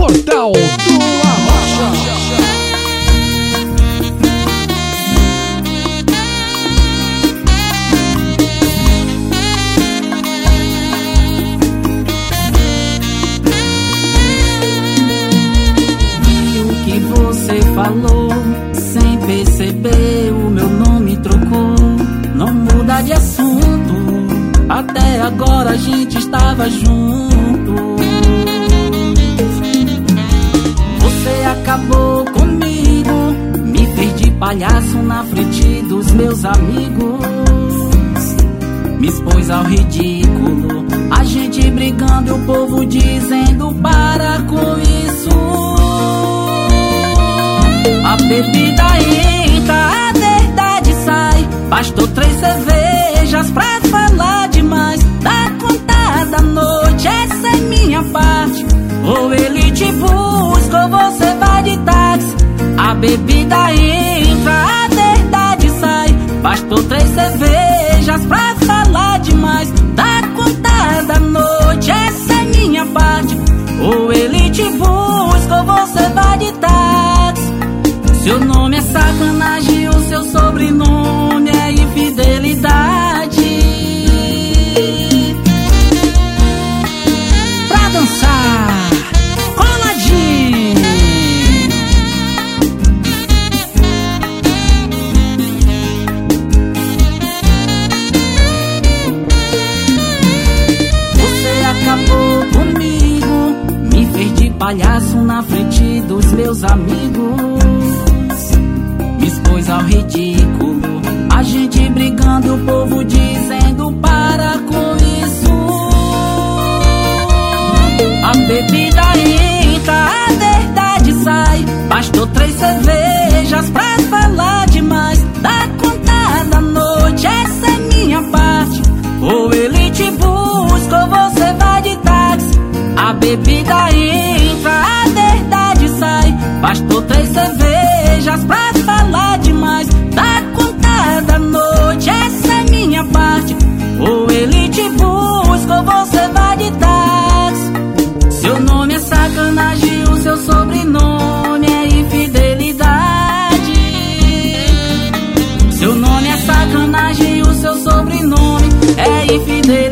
Portal do Arrocha. Você falou, sem perceber o meu nome trocou. Não muda de assunto, até agora a gente estava junto. Você acabou comigo, me fez de palhaço na frente dos meus amigos. Me expôs ao ridículo, a gente brigando e o povo dizendo para com isso. A bebida entra, a verdade sai. Bastou três cervejas bebida entra, palhaço na frente dos meus amigos. Me expôs ao ridículo, a gente brigando, o povo dizendo para com isso. A bebida entra, a verdade sai. Bastou três cervejas pra falar demais. Dá conta da noite, essa é minha parte. Ou ele te busca ou você vai de táxi. A bebida Três cervejas pra falar demais. Da conta da noite, essa é minha parte. Ou ele te busca ou você vai de táxi. Seu nome é sacanagem, o seu sobrenome é infidelidade. Seu nome é sacanagem, o seu sobrenome é infidelidade.